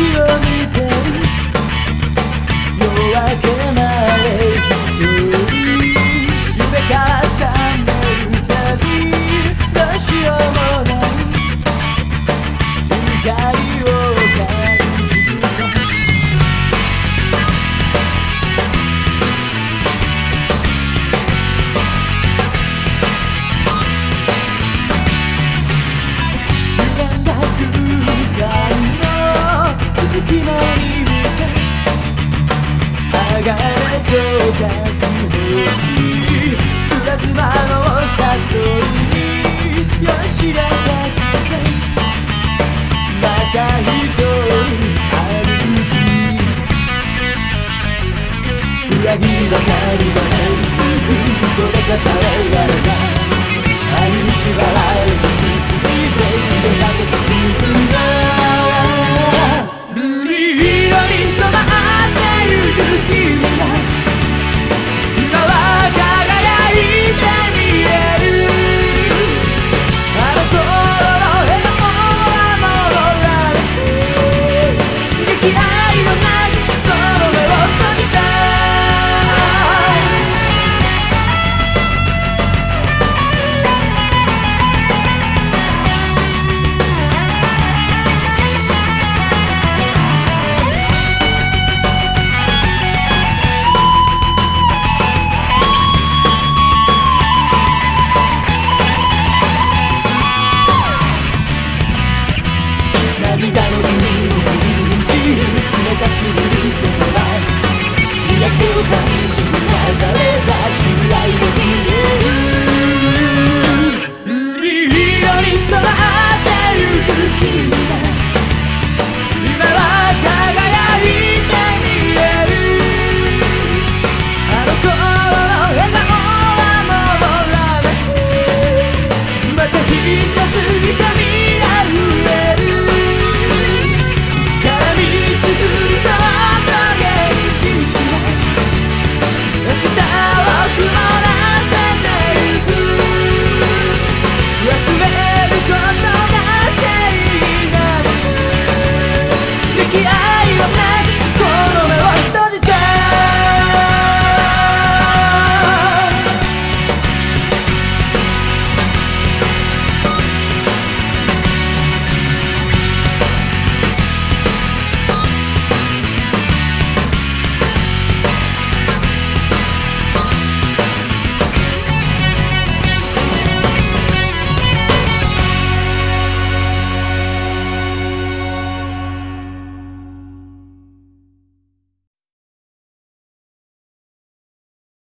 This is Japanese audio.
you're the Kiedy れ溶かす星プラズマの誘いによしらたくてまた一人歩く裏切りばかりがないつくそれが耐えられない的愛はなく